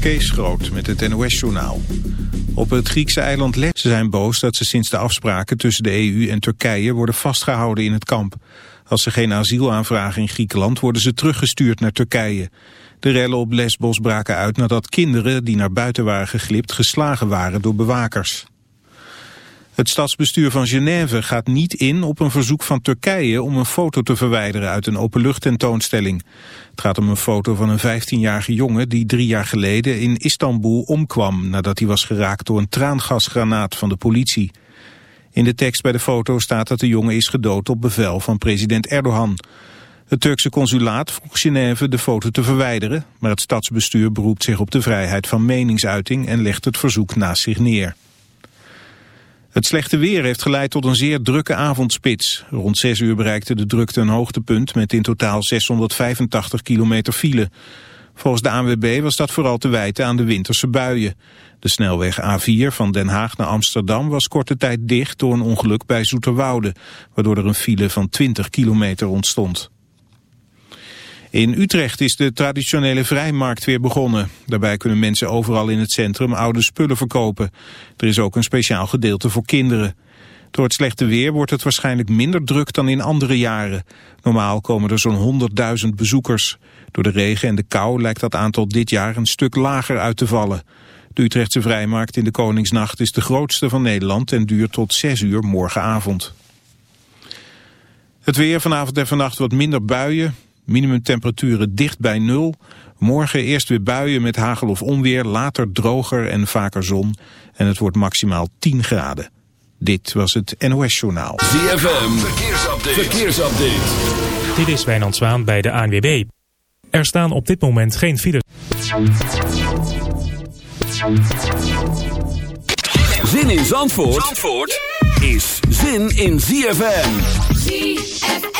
Kees Groot met het NOS-journaal. Op het Griekse eiland Lesbos zijn boos dat ze sinds de afspraken tussen de EU en Turkije worden vastgehouden in het kamp. Als ze geen asiel aanvragen in Griekenland worden ze teruggestuurd naar Turkije. De rellen op Lesbos braken uit nadat kinderen die naar buiten waren geglipt geslagen waren door bewakers. Het stadsbestuur van Genève gaat niet in op een verzoek van Turkije om een foto te verwijderen uit een openluchttentoonstelling. Het gaat om een foto van een 15-jarige jongen die drie jaar geleden in Istanbul omkwam nadat hij was geraakt door een traangasgranaat van de politie. In de tekst bij de foto staat dat de jongen is gedood op bevel van president Erdogan. Het Turkse consulaat vroeg Genève de foto te verwijderen, maar het stadsbestuur beroept zich op de vrijheid van meningsuiting en legt het verzoek naast zich neer. Het slechte weer heeft geleid tot een zeer drukke avondspits. Rond 6 uur bereikte de drukte een hoogtepunt met in totaal 685 kilometer file. Volgens de ANWB was dat vooral te wijten aan de winterse buien. De snelweg A4 van Den Haag naar Amsterdam was korte tijd dicht door een ongeluk bij Zoeterwoude, waardoor er een file van 20 kilometer ontstond. In Utrecht is de traditionele vrijmarkt weer begonnen. Daarbij kunnen mensen overal in het centrum oude spullen verkopen. Er is ook een speciaal gedeelte voor kinderen. Door het slechte weer wordt het waarschijnlijk minder druk dan in andere jaren. Normaal komen er zo'n 100.000 bezoekers. Door de regen en de kou lijkt dat aantal dit jaar een stuk lager uit te vallen. De Utrechtse vrijmarkt in de Koningsnacht is de grootste van Nederland en duurt tot 6 uur morgenavond. Het weer vanavond en vannacht wat minder buien. Minimumtemperaturen dicht bij nul. Morgen eerst weer buien met hagel of onweer, later droger en vaker zon. En het wordt maximaal 10 graden. Dit was het NOS Journaal. ZFM, verkeersupdate. verkeersupdate. Dit is Wijnand Zwaan bij de ANWB. Er staan op dit moment geen files. Zin in Zandvoort, Zandvoort is zin in ZFM. ZFM.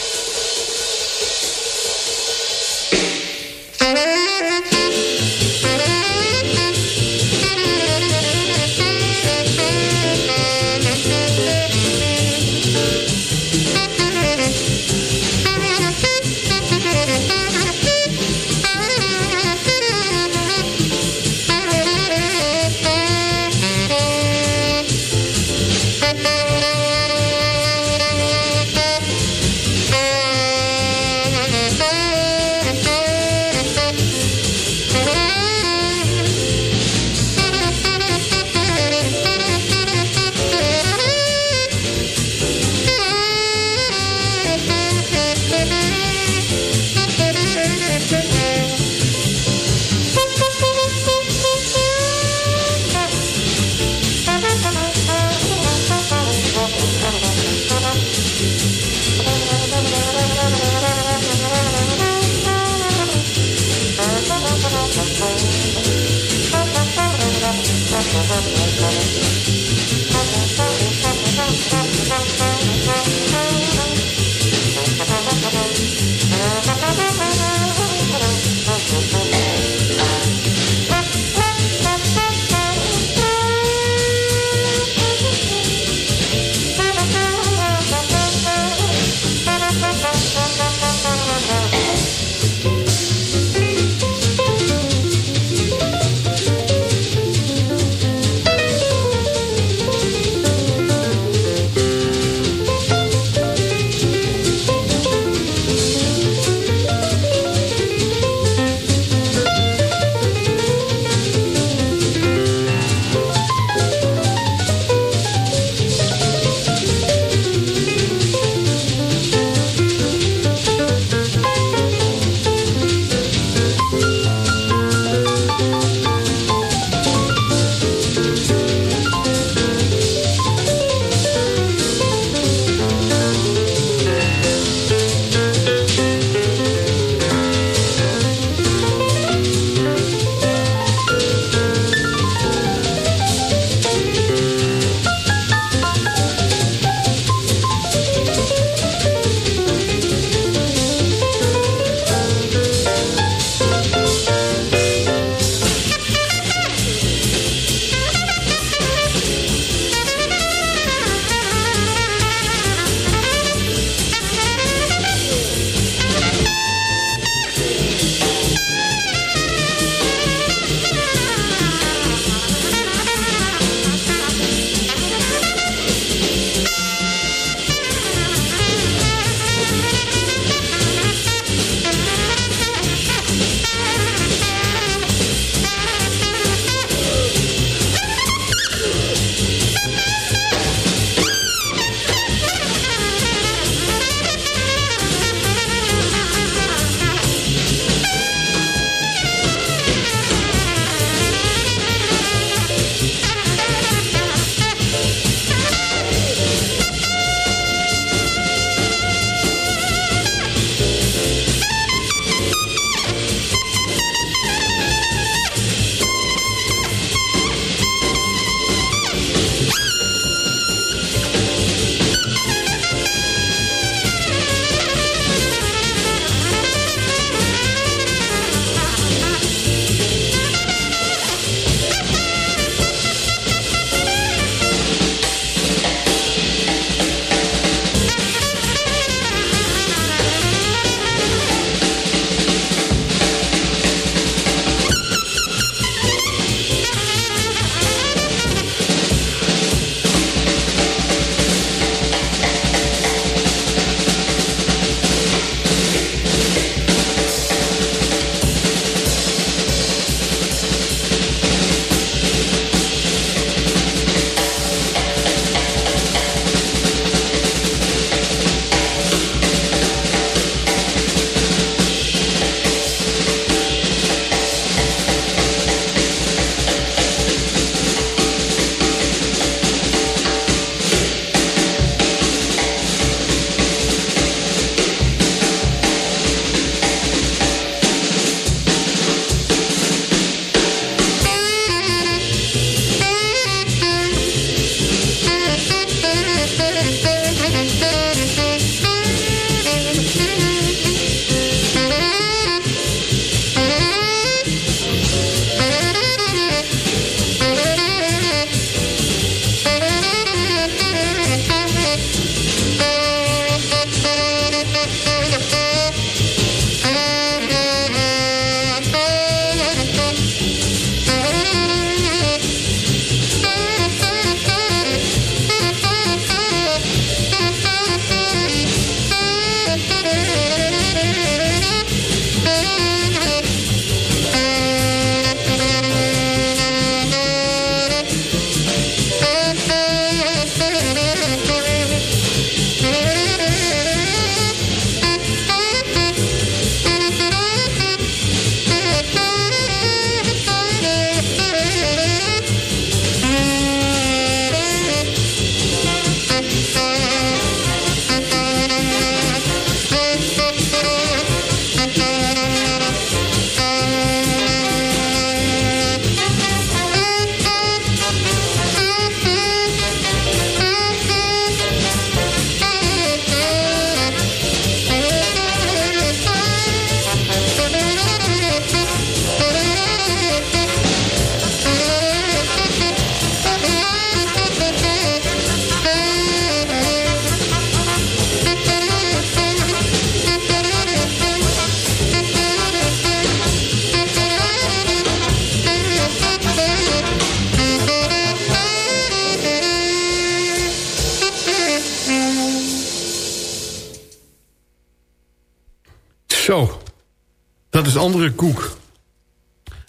Koek.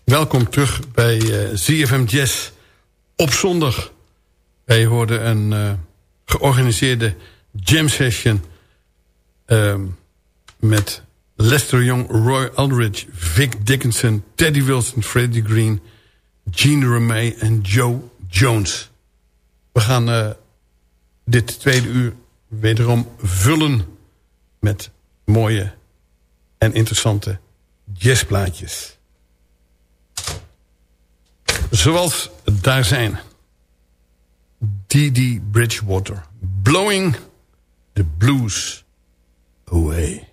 Welkom terug bij uh, eh, ZFM Jazz op zondag. Wij hoorden een uh, georganiseerde jam session... Uh, met Lester Young, Roy Aldridge, Vic Dickinson... Teddy Wilson, Freddie Green, Gene Remey en Joe Jones. We gaan uh, dit tweede uur wederom vullen met mooie en interessante jazzplaatjes. Zoals daar zijn. Didi Bridgewater. Blowing the blues away.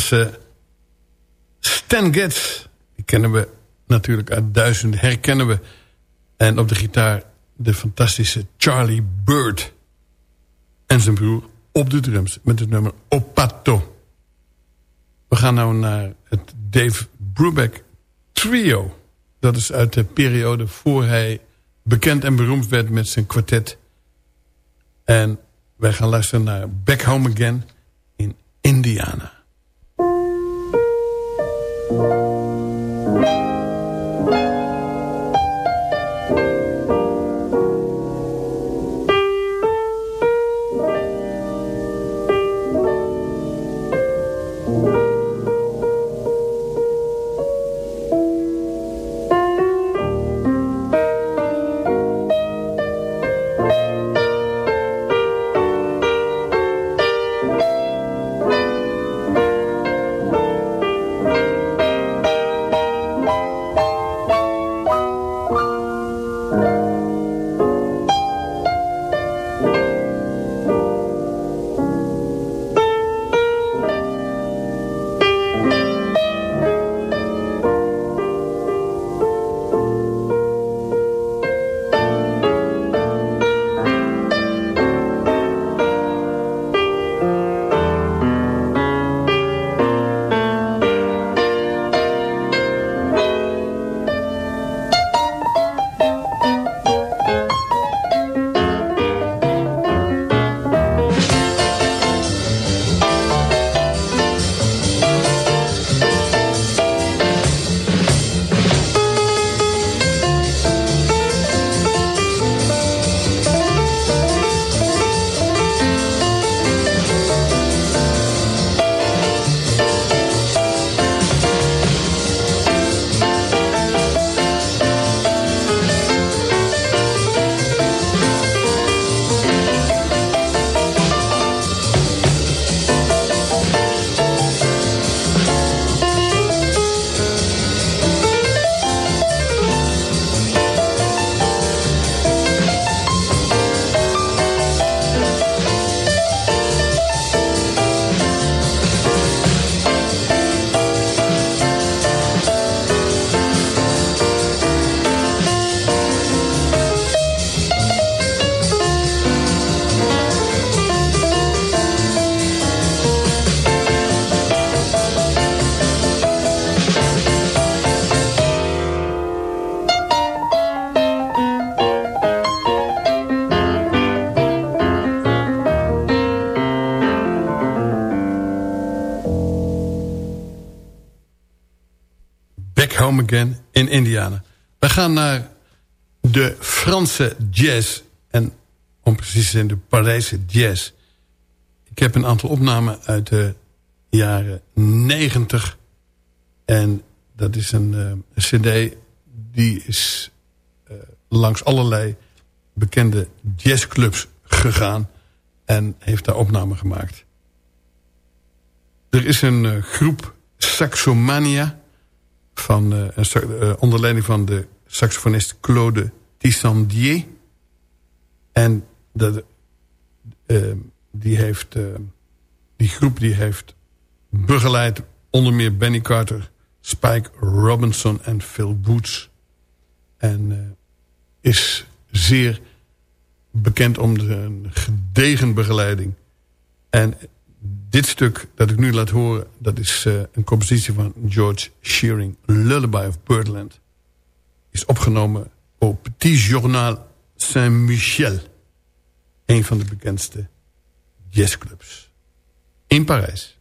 Was uh, Stan Getz. Die kennen we natuurlijk uit duizenden, herkennen we. En op de gitaar de fantastische Charlie Bird. En zijn broer op de drums met het nummer Opato. We gaan nou naar het Dave Brubeck Trio. Dat is uit de periode voor hij bekend en beroemd werd met zijn kwartet. En wij gaan luisteren naar Back Home Again in Indiana. Thank you. In Indiana. We gaan naar de Franse jazz. En om precies te zijn de Parijse jazz. Ik heb een aantal opnamen uit de jaren 90. En dat is een, een cd die is uh, langs allerlei bekende jazzclubs gegaan. En heeft daar opnamen gemaakt. Er is een uh, groep Saxomania. Van, uh, onder leiding van de saxofonist Claude Tissandier. En uh, die, heeft, die groep die heeft begeleid onder meer Benny Carter, Spike Robinson en Phil Boots. En is zeer bekend om de gedegen begeleiding. En dit stuk dat ik nu laat horen... dat is uh, een compositie van George Shearing. Lullaby of Birdland. Is opgenomen op Petit Journal Saint-Michel. Een van de bekendste jazzclubs. In Parijs.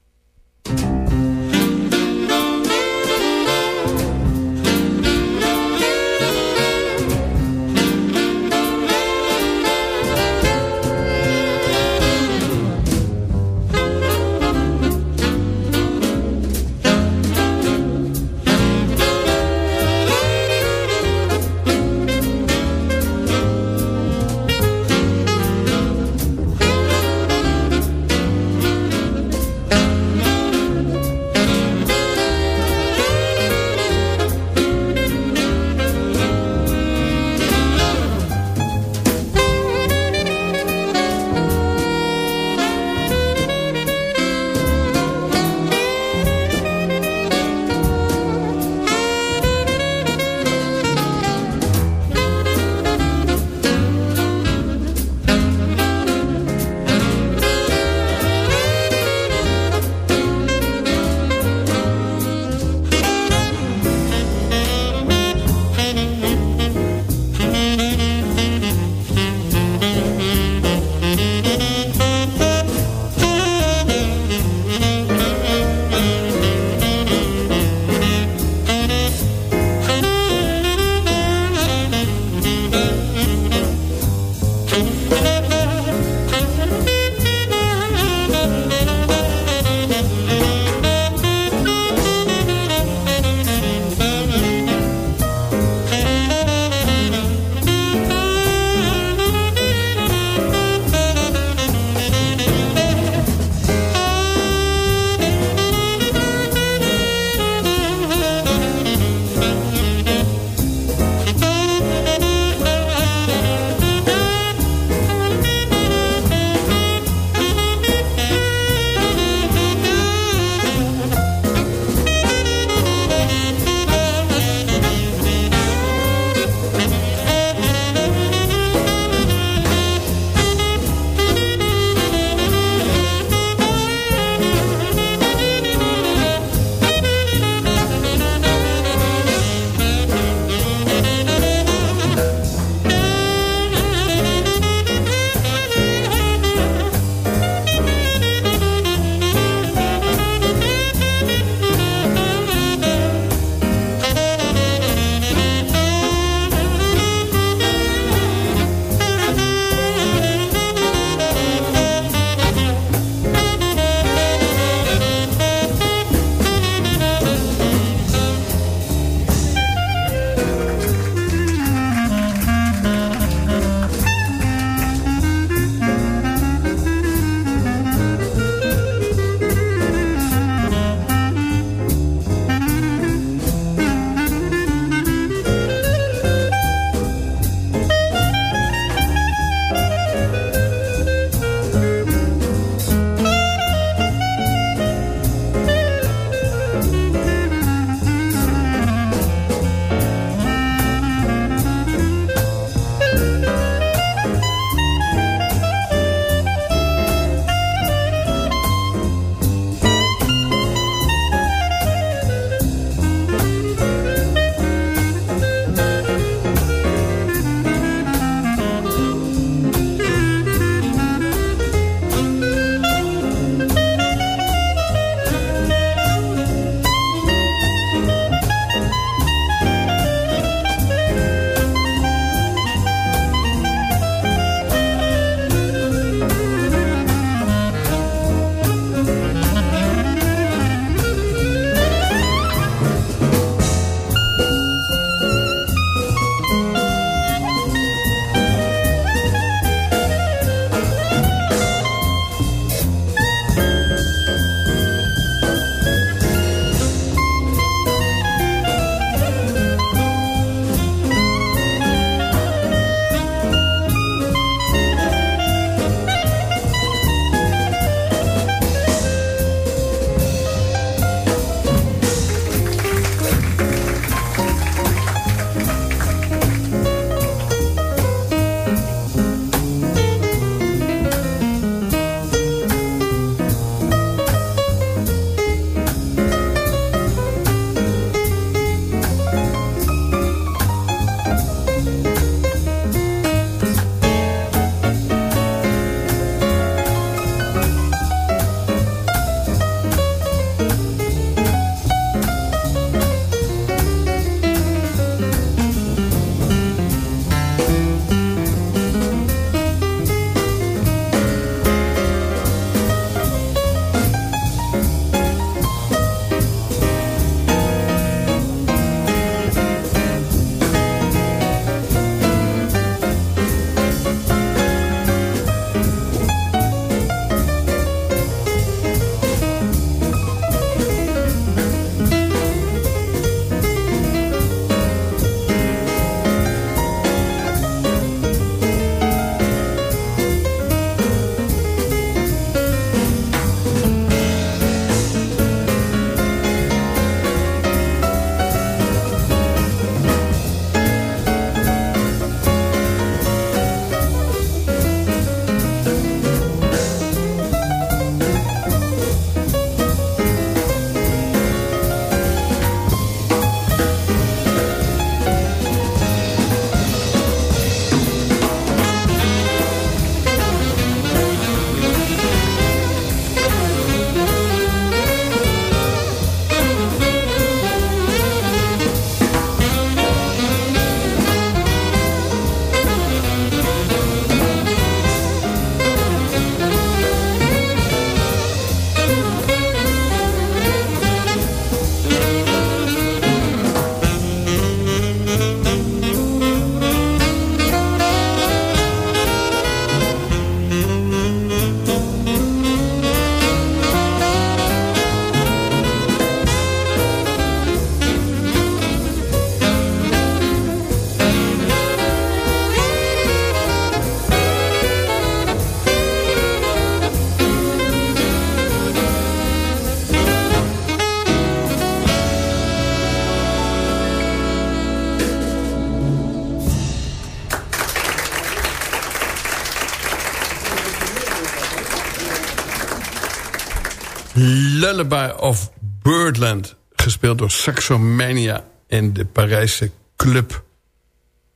Lullaby of Birdland. Gespeeld door Saxomania in de Parijse club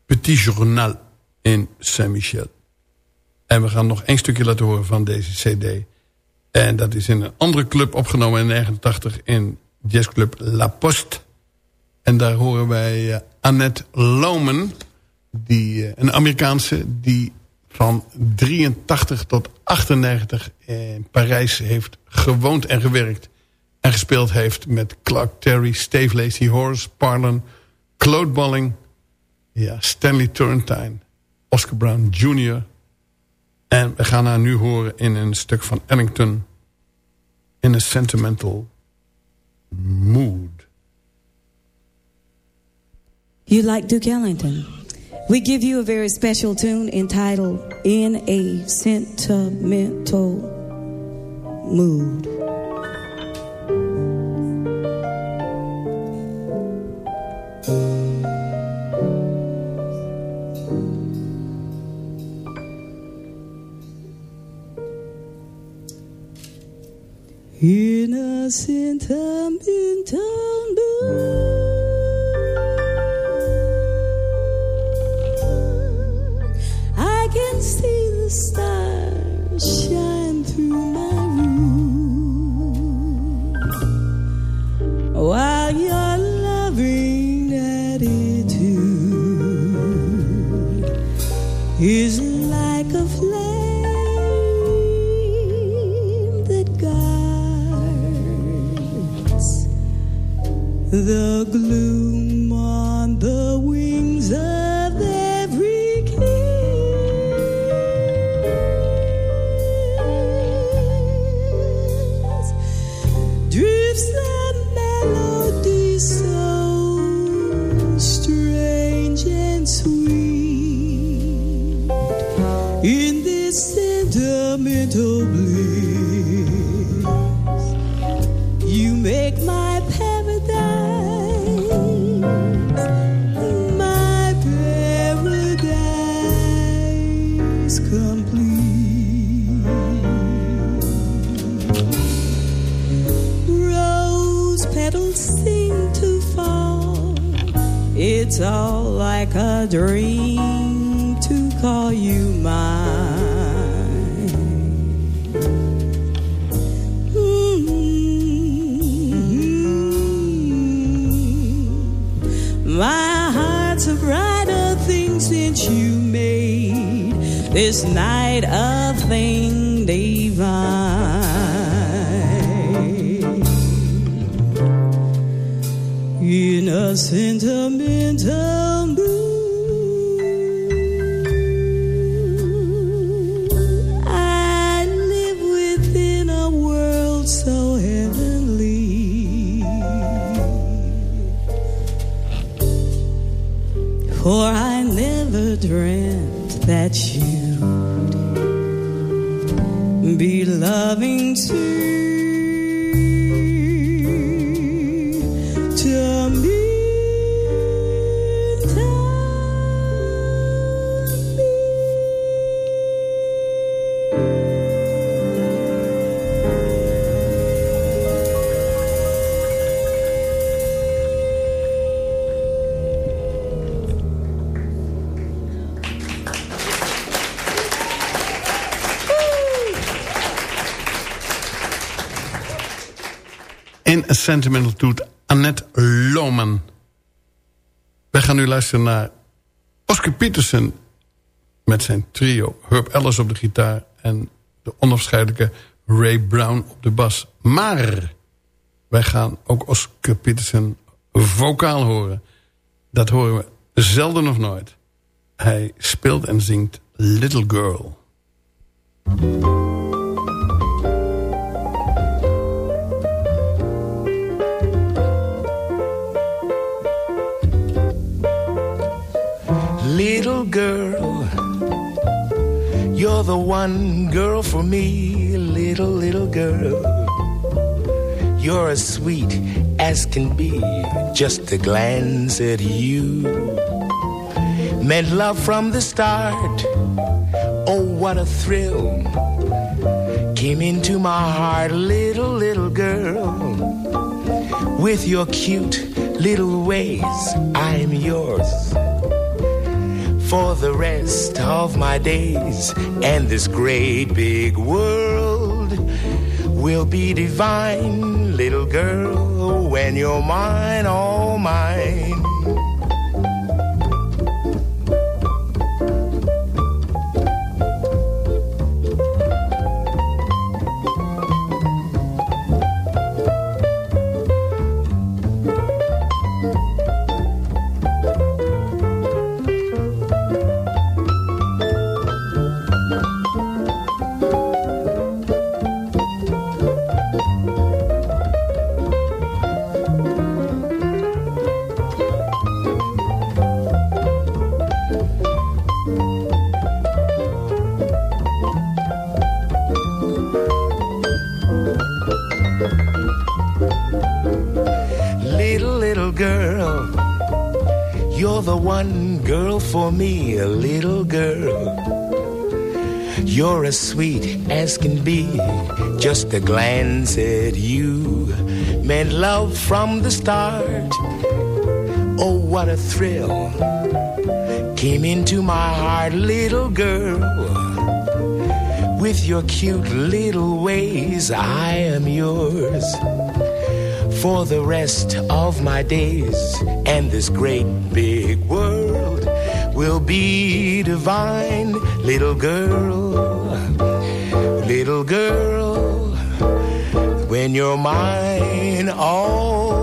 Petit Journal in Saint-Michel. En we gaan nog één stukje laten horen van deze cd. En dat is in een andere club opgenomen in 1989 in jazzclub La Poste. En daar horen wij uh, Annette Loman, die, uh, een Amerikaanse... die van 83 tot 98 in Parijs heeft gewoond en gewerkt. En gespeeld heeft met Clark Terry, Steve Lacey, Horace Parlan... Claude Bolling, ja, Stanley Turrentine, Oscar Brown Jr. En we gaan haar nu horen in een stuk van Ellington... in a sentimental mood. You like Duke Ellington? We give you a very special tune entitled In a Sentimental Mood. In a sentimental mood see the stars this night a thing divine. In Sentimental Tooth, Annette Lohman. We gaan nu luisteren naar Oscar Peterson met zijn trio. Herb Ellis op de gitaar en de onafscheidelijke Ray Brown op de bas. Maar wij gaan ook Oscar Peterson vocaal horen. Dat horen we zelden of nooit. Hij speelt en zingt Little Girl. Girl, you're the one girl for me, little, little girl. You're as sweet as can be, just a glance at you. Meant love from the start, oh, what a thrill. came into my heart, little, little girl. With your cute little ways, I'm yours. For the rest of my days, and this great big world will be divine, little girl, when you're mine, all mine. For me, a little girl. You're as sweet as can be. Just a glance at you meant love from the start. Oh, what a thrill came into my heart, little girl. With your cute little ways, I am yours for the rest of my days and this great big world will be divine. Little girl, little girl, when you're mine, all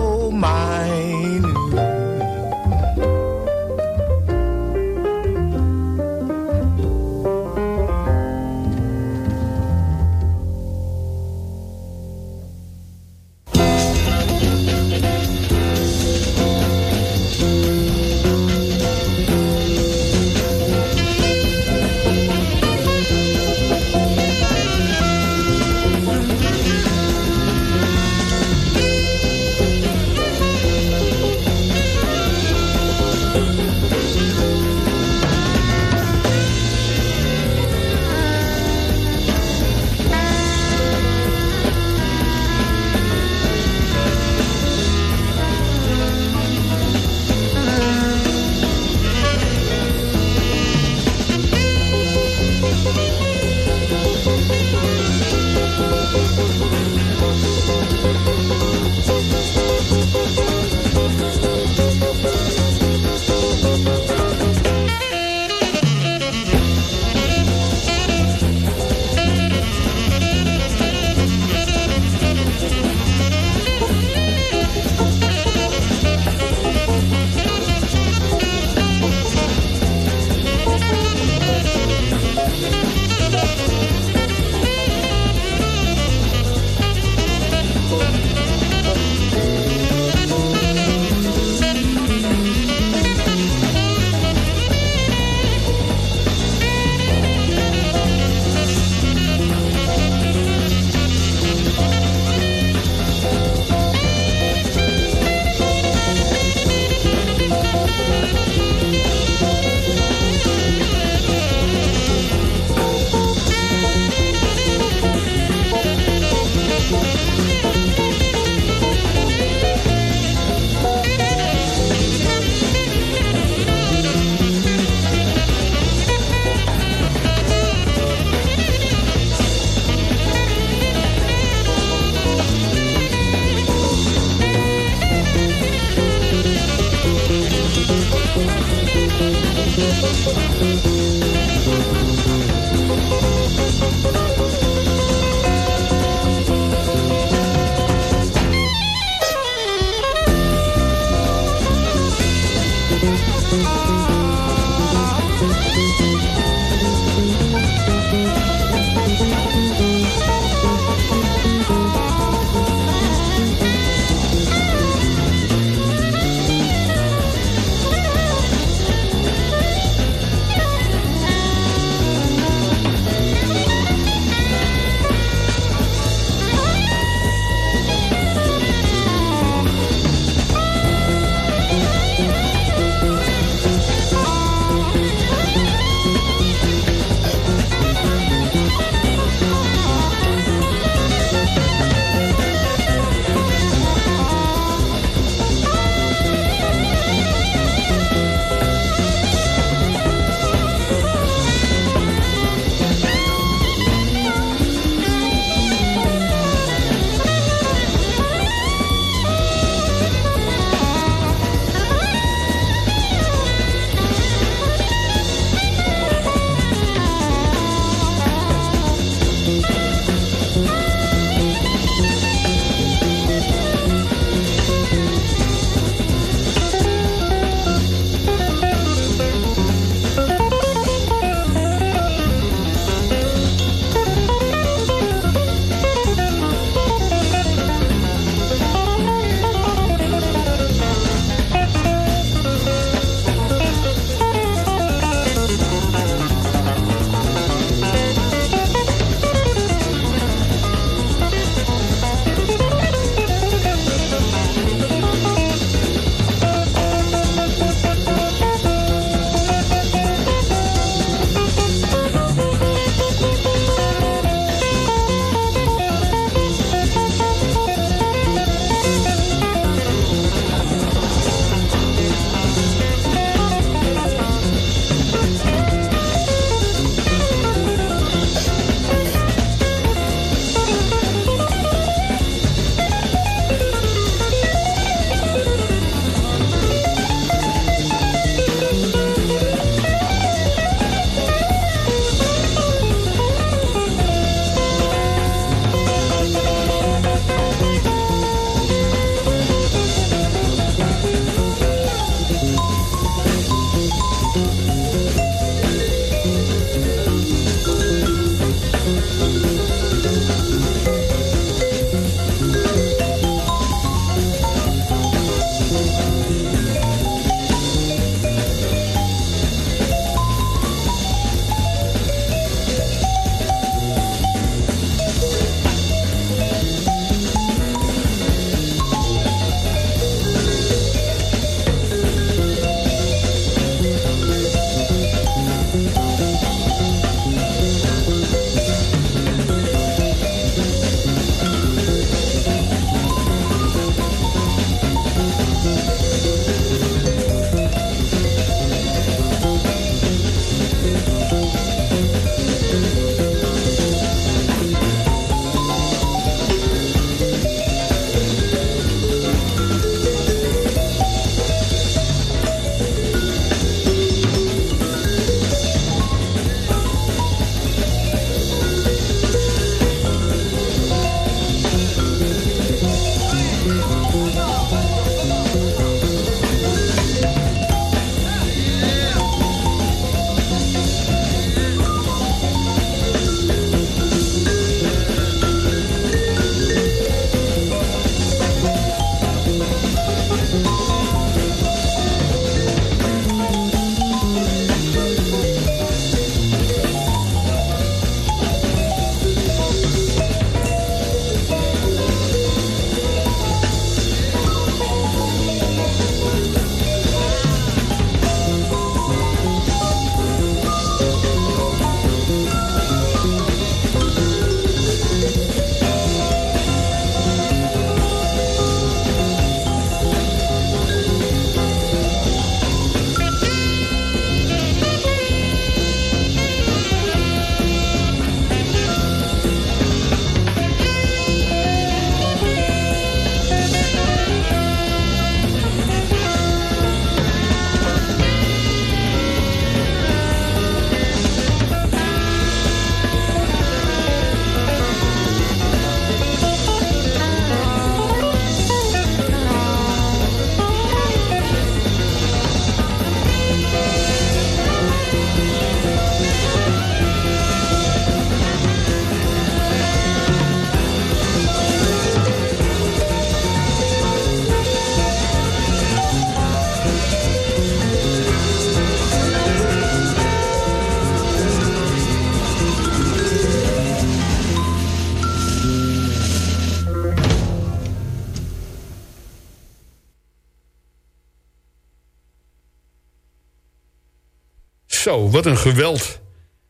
Zo, wat een geweld.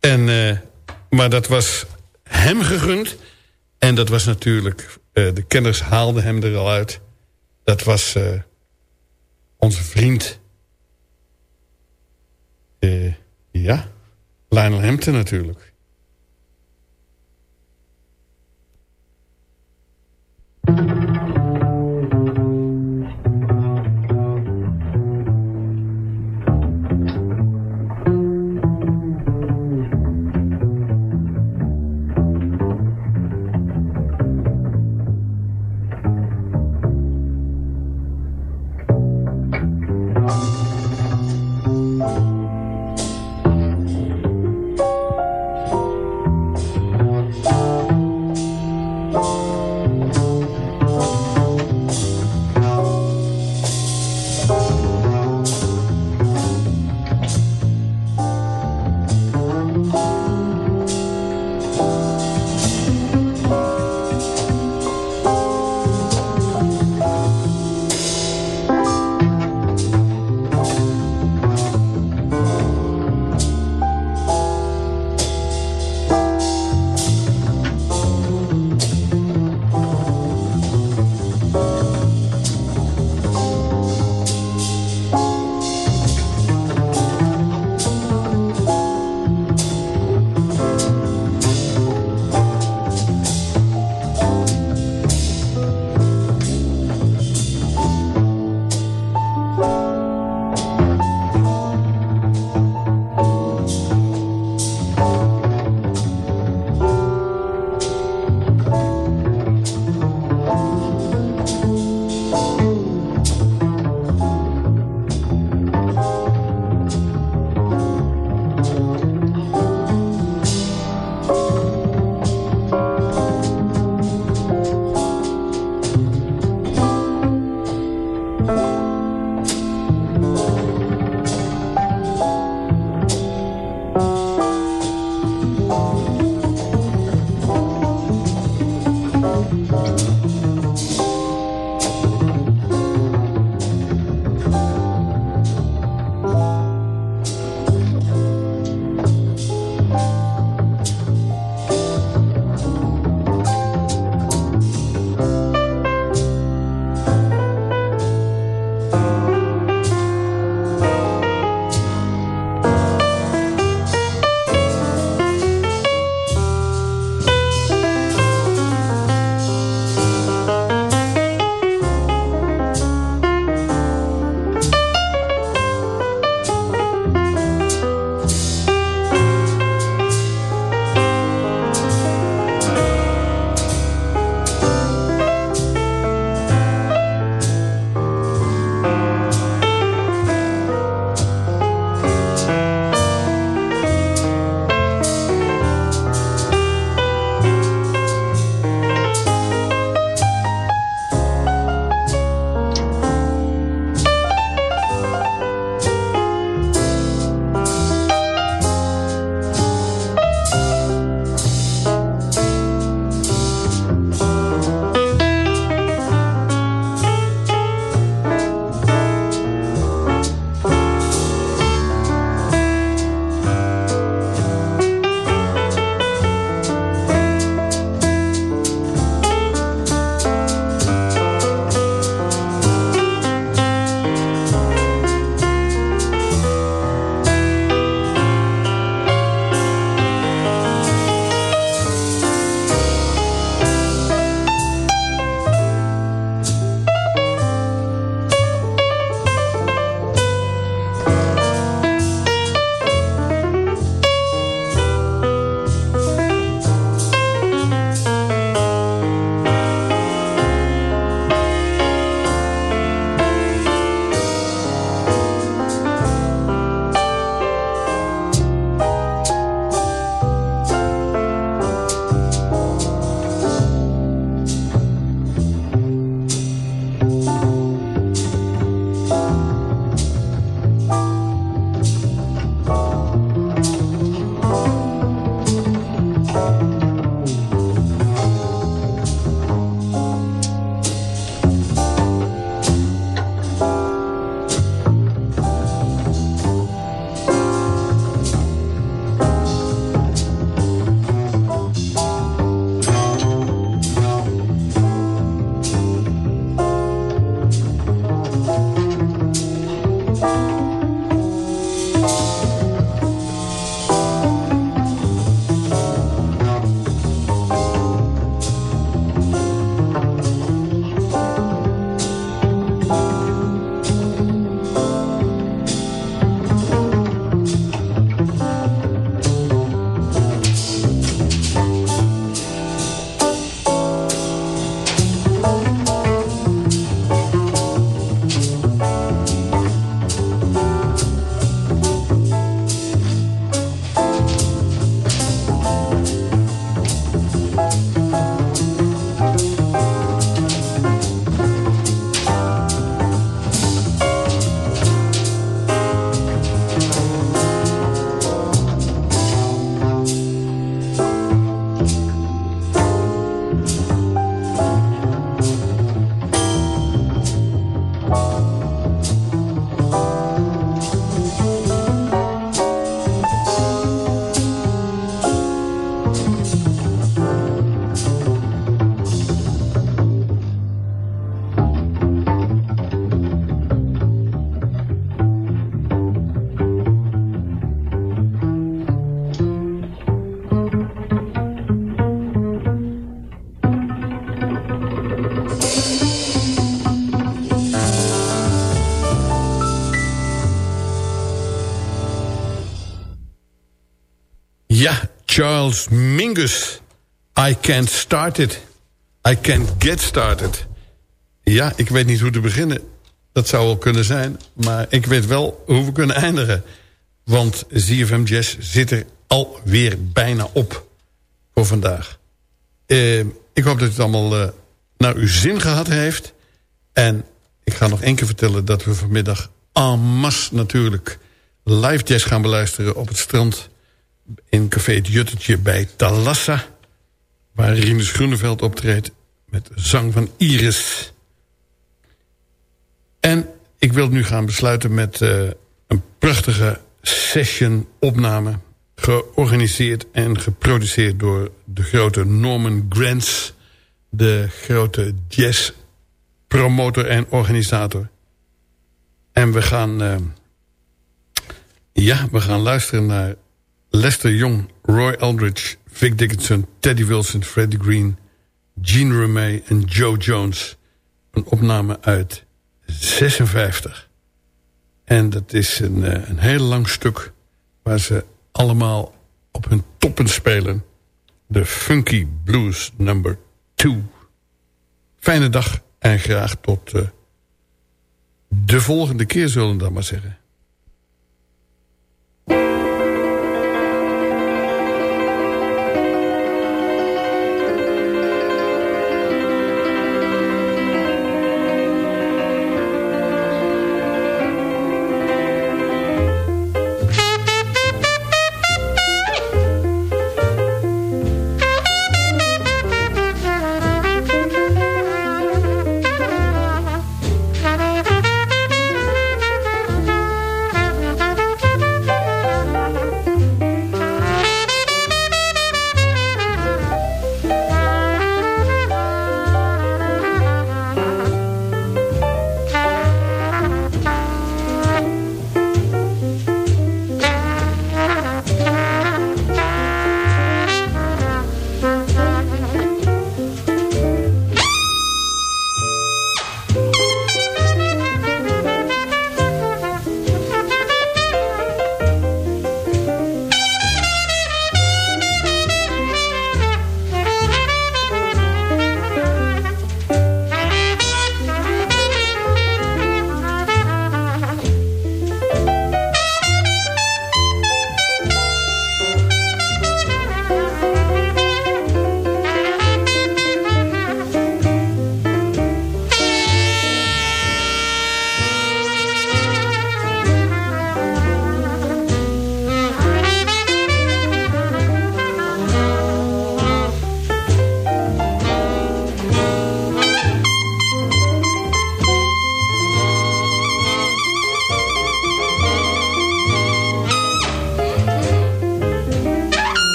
En, eh, maar dat was hem gegund. En dat was natuurlijk... Uh, de kenners haalden hem er al uit. Dat was uh, onze vriend... ja, Lionel Hampton natuurlijk. Charles Mingus. I can't start it. I can't get started. Ja, ik weet niet hoe te beginnen. Dat zou wel kunnen zijn. Maar ik weet wel hoe we kunnen eindigen. Want ZFM Jazz zit er alweer bijna op voor vandaag. Eh, ik hoop dat het allemaal uh, naar uw zin gehad heeft. En ik ga nog één keer vertellen dat we vanmiddag en masse natuurlijk live jazz gaan beluisteren op het strand in Café het Juttetje bij Talassa... waar Rinus Groeneveld optreedt met zang van Iris. En ik wil nu gaan besluiten met uh, een prachtige session-opname... georganiseerd en geproduceerd door de grote Norman Grants... de grote jazz-promotor en organisator. En we gaan... Uh, ja, we gaan luisteren naar Lester Young, Roy Eldridge, Vic Dickinson, Teddy Wilson, Freddie Green... Gene Remey en Joe Jones. Een opname uit 56. En dat is een, eh, een heel lang stuk... waar ze allemaal op hun toppen spelen. De Funky Blues number 2. Fijne dag en graag tot uh, de volgende keer zullen we dan maar zeggen.